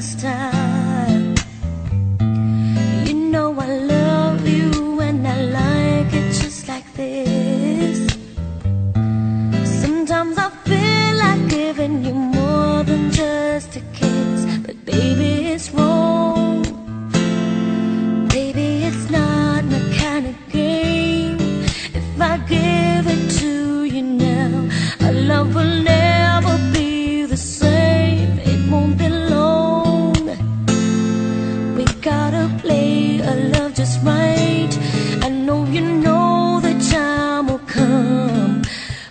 Last time.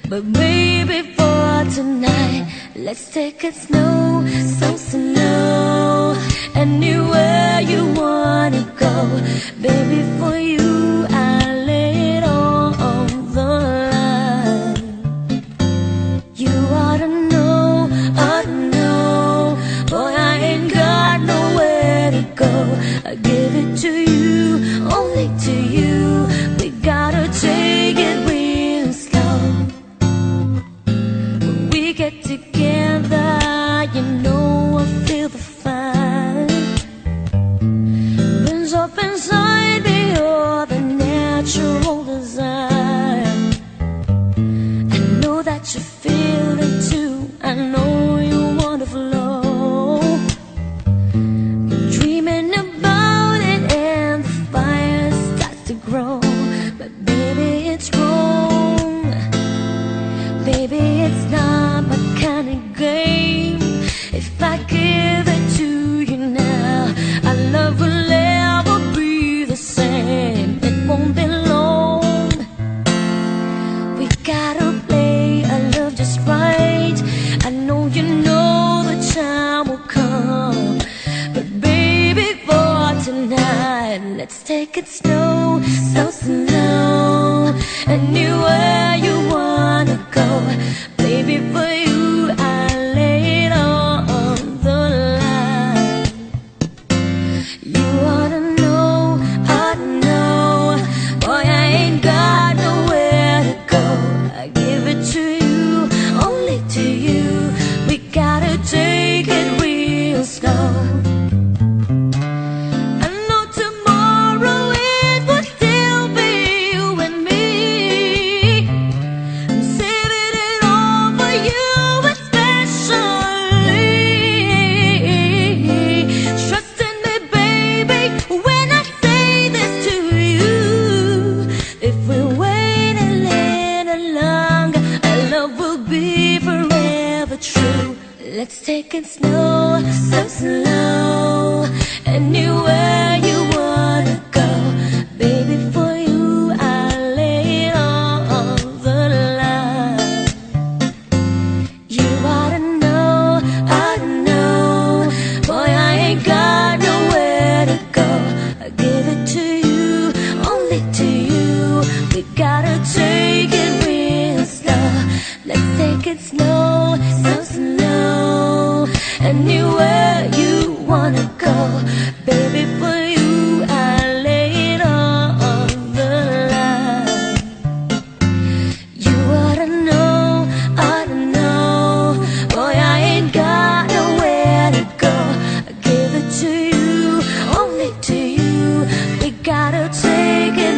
But maybe for tonight, let's take it snow, so snow, anywhere you want. Baby, it's not my kind of game. If I give it to you now, our love will never be the same. It won't be long. We gotta play our love just right. I know you know the time will come. But baby, for tonight, let's take it slow, so slow. and you Let's take it slow, so slow. Anywhere you wanna go, baby, for you I lay all the line. You oughta know, oughta know, boy, I ain't got nowhere to go. I give it to you, only to you. We gotta take it real slow. Let's take it slow, take it.